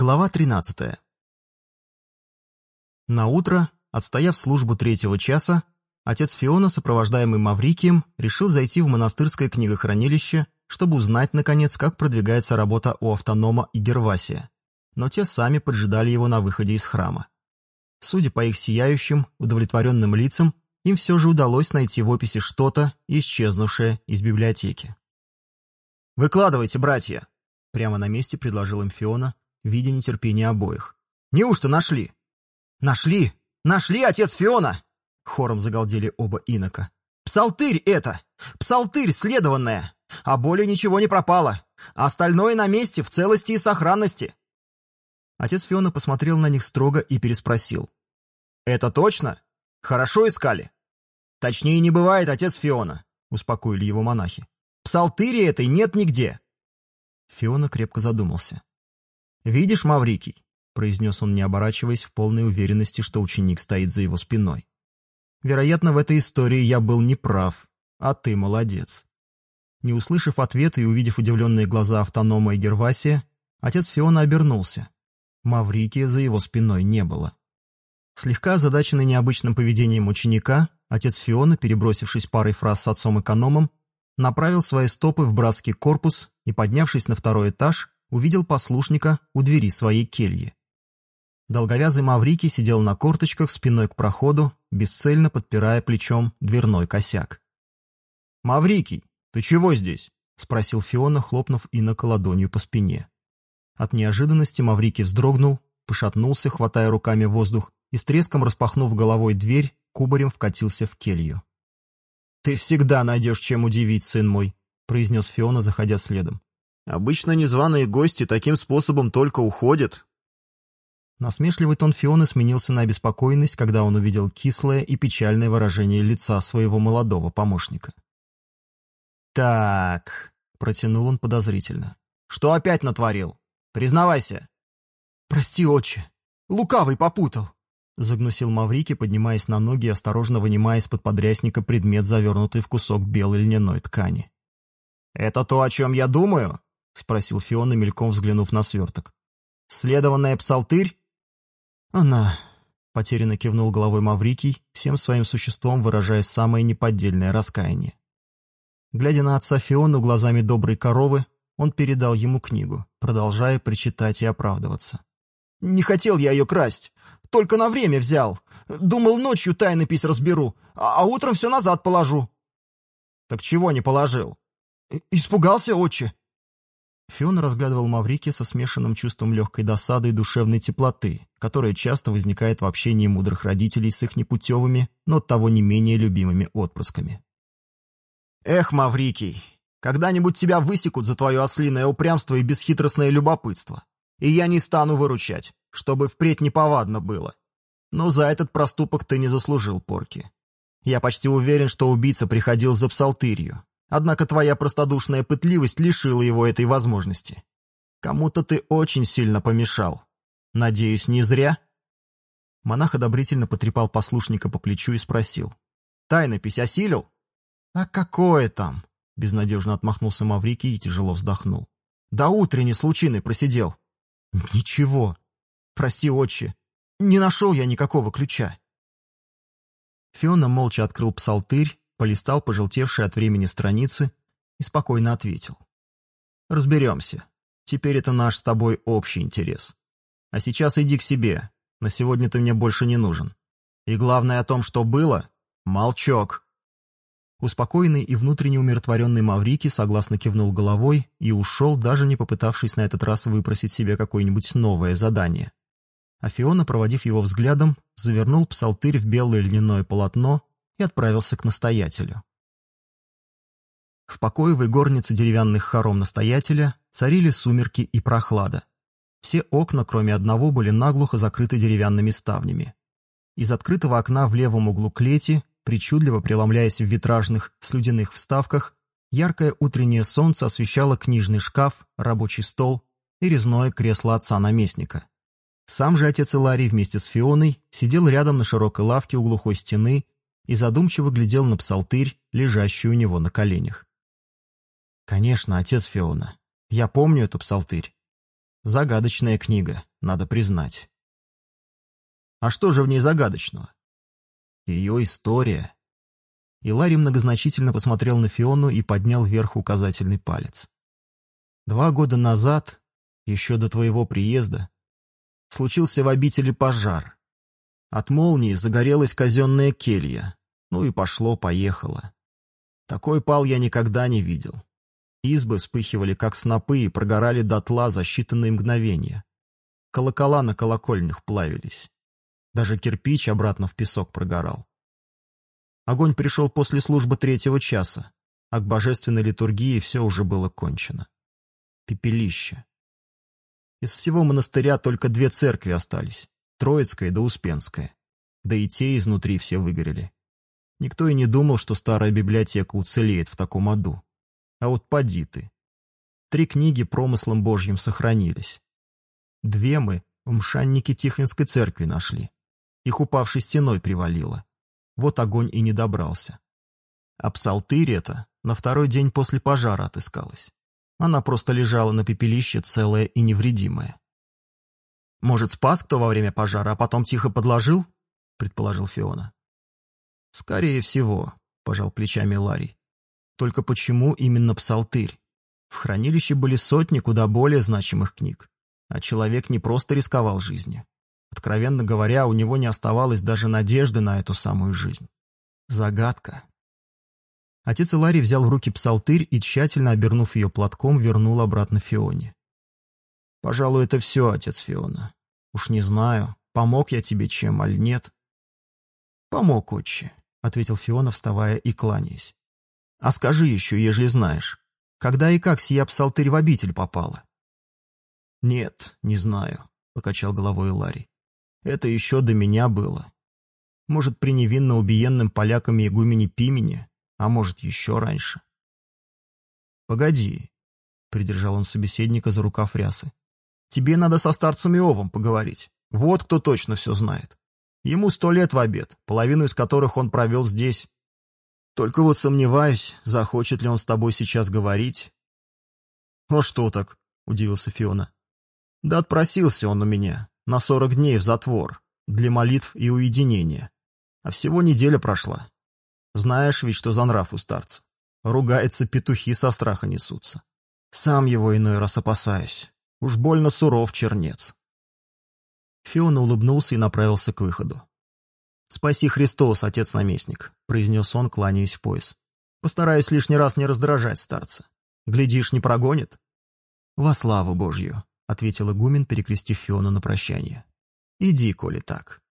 Глава 13. На утро, отстояв службу третьего часа, отец Фиона, сопровождаемый Маврикием, решил зайти в монастырское книгохранилище, чтобы узнать, наконец, как продвигается работа у автонома и Гервасия. Но те сами поджидали его на выходе из храма. Судя по их сияющим, удовлетворенным лицам, им все же удалось найти в описи что-то, исчезнувшее из библиотеки. «Выкладывайте, братья!» Прямо на месте предложил им Фиона, видя нетерпение обоих. «Неужто нашли?» «Нашли! Нашли, отец Фиона!» Хором загалдели оба инока. «Псалтырь это! Псалтырь следованная! А более ничего не пропало! Остальное на месте, в целости и сохранности!» Отец Фиона посмотрел на них строго и переспросил. «Это точно? Хорошо искали?» «Точнее не бывает, отец Фиона», — успокоили его монахи. «Псалтыри этой нет нигде». Фиона крепко задумался. «Видишь, Маврикий?» — произнес он, не оборачиваясь, в полной уверенности, что ученик стоит за его спиной. «Вероятно, в этой истории я был неправ, а ты молодец». Не услышав ответа и увидев удивленные глаза автонома и Гервасия, отец Фиона обернулся. Маврикия за его спиной не было. Слегка озадаченный необычным поведением ученика, отец Фиона, перебросившись парой фраз с отцом-экономом, направил свои стопы в братский корпус и, поднявшись на второй этаж, увидел послушника у двери своей кельи. Долговязый Маврикий сидел на корточках спиной к проходу, бесцельно подпирая плечом дверной косяк. «Маврикий, ты чего здесь?» — спросил Фиона, хлопнув инока ладонью по спине. От неожиданности Маврикий вздрогнул, пошатнулся, хватая руками воздух, и с треском распахнув головой дверь, кубарем вкатился в келью. «Ты всегда найдешь чем удивить, сын мой», — произнес Фиона, заходя следом. Обычно незваные гости таким способом только уходят». Насмешливый тон Фиона сменился на обеспокоенность, когда он увидел кислое и печальное выражение лица своего молодого помощника. «Так», — протянул он подозрительно, — «что опять натворил? Признавайся». «Прости, отче, лукавый попутал», — загнусил Маврики, поднимаясь на ноги и осторожно вынимая из-под подрясника предмет, завернутый в кусок белой льняной ткани. «Это то, о чем я думаю?» — спросил Фиона, мельком взглянув на сверток. «Следованная псалтырь?» «Она...» — потерянно кивнул головой Маврикий, всем своим существом выражая самое неподдельное раскаяние. Глядя на отца Фиону глазами доброй коровы, он передал ему книгу, продолжая причитать и оправдываться. «Не хотел я ее красть, только на время взял. Думал, ночью тайнопись разберу, а, а утром все назад положу». «Так чего не положил?» «Испугался, отче. Фион разглядывал Маврики со смешанным чувством легкой досады и душевной теплоты, которая часто возникает в общении мудрых родителей с их непутевыми, но того не менее любимыми отпрысками. «Эх, Маврикий, когда-нибудь тебя высекут за твое ослиное упрямство и бесхитростное любопытство, и я не стану выручать, чтобы впредь неповадно было. Но за этот проступок ты не заслужил порки. Я почти уверен, что убийца приходил за псалтырью, Однако твоя простодушная пытливость лишила его этой возможности. Кому-то ты очень сильно помешал. Надеюсь, не зря?» Монах одобрительно потрепал послушника по плечу и спросил. «Тайнопись осилил?» «А какое там?» — безнадежно отмахнулся Маврикий и тяжело вздохнул. «До утренней случайно просидел». «Ничего. Прости, отче. Не нашел я никакого ключа». Фиона молча открыл псалтырь полистал пожелтевшие от времени страницы и спокойно ответил. «Разберемся. Теперь это наш с тобой общий интерес. А сейчас иди к себе. На сегодня ты мне больше не нужен. И главное о том, что было — молчок». Успокоенный и внутренне умиротворенный Маврики согласно кивнул головой и ушел, даже не попытавшись на этот раз выпросить себе какое-нибудь новое задание. Афиона, проводив его взглядом, завернул псалтырь в белое льняное полотно и отправился к настоятелю. В покоевой горнице деревянных хором настоятеля царили сумерки и прохлада. Все окна, кроме одного, были наглухо закрыты деревянными ставнями. Из открытого окна в левом углу клети, причудливо преломляясь в витражных слюдяных вставках, яркое утреннее солнце освещало книжный шкаф, рабочий стол и резное кресло отца-наместника. Сам же отец Иларий вместе с Фионой сидел рядом на широкой лавке у глухой стены и задумчиво глядел на псалтырь, лежащий у него на коленях. «Конечно, отец Феона. Я помню эту псалтырь. Загадочная книга, надо признать. А что же в ней загадочного? Ее история. И Ларри многозначительно посмотрел на Фиону и поднял вверх указательный палец. Два года назад, еще до твоего приезда, случился в обители пожар. От молнии загорелась казенная келья, ну и пошло-поехало. Такой пал я никогда не видел. Избы вспыхивали, как снопы, и прогорали дотла за считанные мгновения. Колокола на колокольнях плавились. Даже кирпич обратно в песок прогорал. Огонь пришел после службы третьего часа, а к божественной литургии все уже было кончено. Пепелище. Из всего монастыря только две церкви остались — Троицкая да Успенская. Да и те изнутри все выгорели. Никто и не думал, что старая библиотека уцелеет в таком аду. А вот поди ты. Три книги промыслом Божьим сохранились. Две мы в мшаннике Тихвинской церкви нашли. Их упавшей стеной привалило. Вот огонь и не добрался. А псалтырь это на второй день после пожара отыскалась. Она просто лежала на пепелище целая и невредимая. «Может, спас кто во время пожара, а потом тихо подложил?» — предположил Фиона. «Скорее всего», — пожал плечами Ларри. Только почему именно псалтырь? В хранилище были сотни куда более значимых книг, а человек не просто рисковал жизнью. Откровенно говоря, у него не оставалось даже надежды на эту самую жизнь. Загадка. Отец Иларий взял в руки псалтырь и, тщательно обернув ее платком, вернул обратно Фионе. «Пожалуй, это все, отец Фиона. Уж не знаю, помог я тебе чем, аль нет?» «Помог, отче», — ответил Фиона, вставая и кланяясь. А скажи еще, ежели знаешь, когда и как сия псалтырь в обитель попала?» «Нет, не знаю», — покачал головой Ларри. «Это еще до меня было. Может, при невинно убиенном поляками игумене Пимене, а может, еще раньше». «Погоди», — придержал он собеседника за рукав рясы. «Тебе надо со старцем Иовом поговорить. Вот кто точно все знает. Ему сто лет в обед, половину из которых он провел здесь, только вот сомневаюсь, захочет ли он с тобой сейчас говорить. «А что так?» — удивился Фиона. «Да отпросился он у меня на сорок дней в затвор, для молитв и уединения. А всего неделя прошла. Знаешь ведь, что за нрав у старца. Ругается, петухи со страха несутся. Сам его иной раз опасаюсь. Уж больно суров чернец». Фиона улыбнулся и направился к выходу. «Спаси Христос, отец-наместник», — произнес он, кланяясь в пояс. «Постараюсь лишний раз не раздражать старца. Глядишь, не прогонит?» «Во славу Божью», — ответил игумен, перекрестив Фиону на прощание. «Иди, коли так».